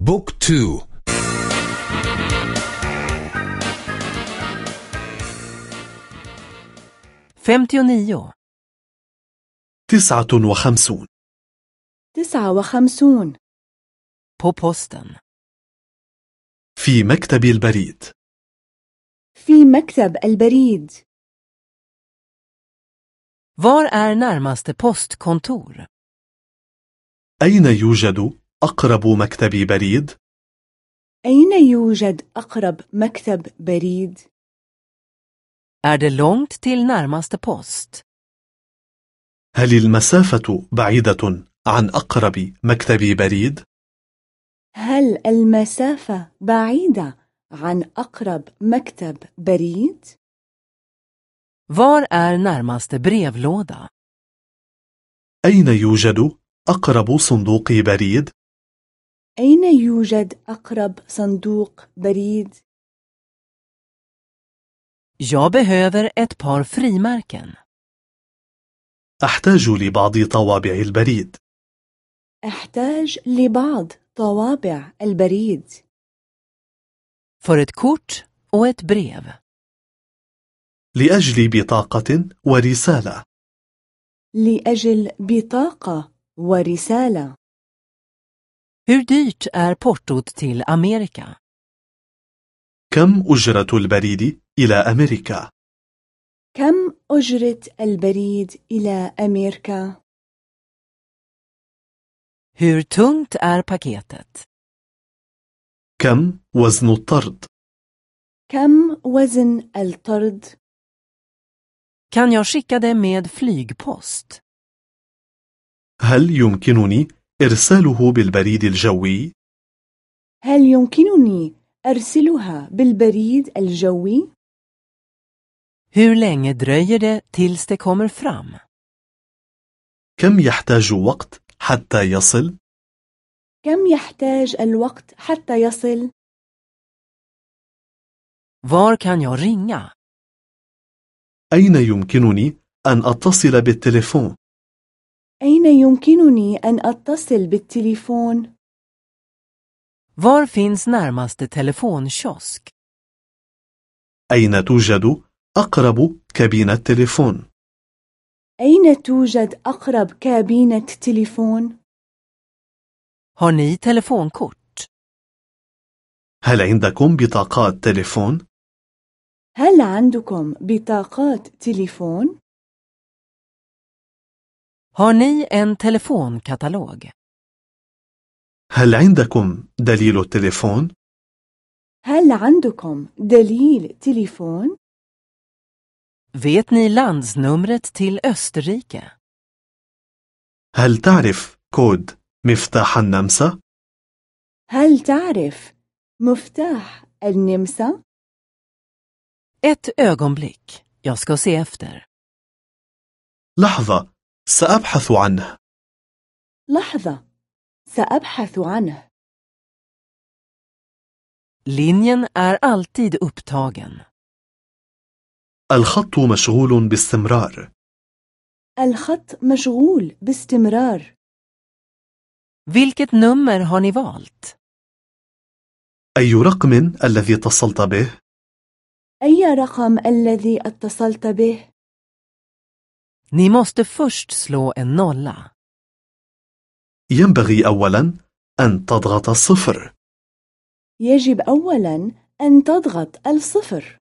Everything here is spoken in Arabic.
Book two. تسعة وخمسون. تسعة وخمسون. På posten. في مكتب البريد. في مكتب البريد. Var är närmaste postkontor? أين يوجد؟ أقرب مكتب بريد؟ أين يوجد أقرب مكتب بريد؟ Är det långt till närmaste post? هل المسافة بعيدة عن أقرب مكتب بريد؟ هل المسافة بعيدة عن أقرب مكتب بريد؟ Var är närmaste brevlåda? أين يوجد أقرب صندوق بريد؟ أين يوجد أقرب صندوق بريد؟ Jag behöver ett par frimärken. أحتاج لبعض طوابع البريد أحتاج لبعض طوابع البريد För ett kort och ett brev. لأجل بطاقة ورسالة لأجل بطاقة ورسالة Hur dyrt är portot till Amerika? كم أجرة البريد إلى أمريكا؟ كم أجرة البريد إلى أمريكا؟ Hur tungt är paketet? كم وزن الطرد؟ كم وزن الطرد؟ Kan jag skicka det med flygpost? هل يمكنني إرساله بالبريد الجوي؟ هل يمكنني أرسلها بالبريد الجوي؟ Hur länge dröjer det tills det kommer fram? كم يحتاج وقت حتى يصل؟ كم يحتاج الوقت حتى يصل؟ Var kan jag ringa? أين يمكنني أن أتصل بالتليفون؟ أين يمكنني أن أتصل بالتليفون؟ Var finns närmaste telefonkiosk? أين توجد أقرب كابينة تليفون؟ أين توجد أقرب كابينة تليفون؟ Har ni telefonkort? هل عندكم بطاقات تليفون؟ هل عندكم بطاقات تليفون؟ Har ni en telefonkatalog? هل عندكم دليل التليفون؟ هل عندكم دليل تليفون؟ Vet ni landsnumret till Österrike? هل تعرف كود مفتاح النمسا؟ هل تعرف مفتاح النمسا؟ Ett ögonblick. Jag ska se efter. لحظة سأبحث عنه لحظة سأبحث عنه Linjen är alltid upptagen. الخط مشغول باستمرار الخط مشغول باستمرار Vilket nummer har ni valt? أي رقم الذي اتصلت به؟ أي رقم الذي اتصلت به؟ Ni måste först slå en nolla. ينبغي أولا أن تضغط الصفر يجب أولا أن تضغط الصفر